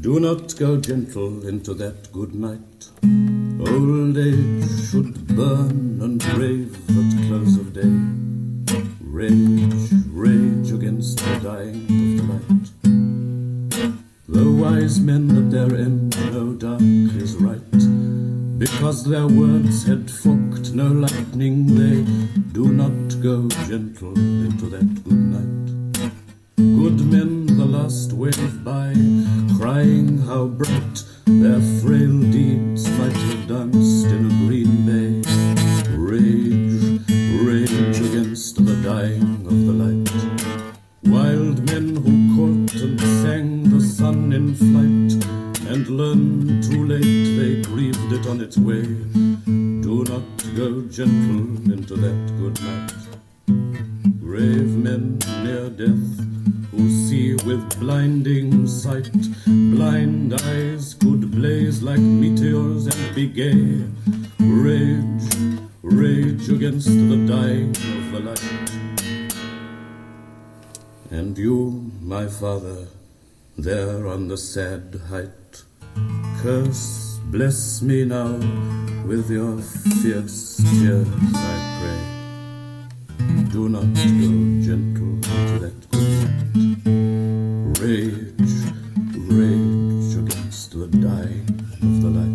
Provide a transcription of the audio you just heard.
Do not go gentle into that good night. Old age should burn and rave at close of day. Rage, rage against the dying of the light. The wise men at their end know dark is right. Because their words had forked no lightning, they do not go gentle into that good night. Good men the last wave by, crying how bright their frail deeds might have danced in a green bay. Rage, rage against the dying of the light. Wild men who caught and sang the sun in flight, and learned too late they grieved it on its way. Do not go gentle into that good night. Grave men near death who see with blinding sight. Blind eyes could blaze like meteors and be gay. Rage, rage against the dying of the light. And you, my father, there on the sad height, curse, bless me now with your fierce tears, I pray. rage, rage against the dying of the light.